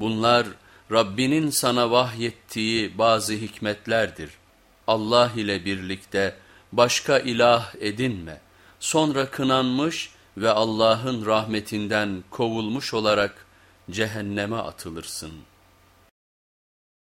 Bunlar Rabbinin sana vahyettiği bazı hikmetlerdir. Allah ile birlikte başka ilah edinme. Sonra kınanmış ve Allah'ın rahmetinden kovulmuş olarak cehenneme atılırsın.''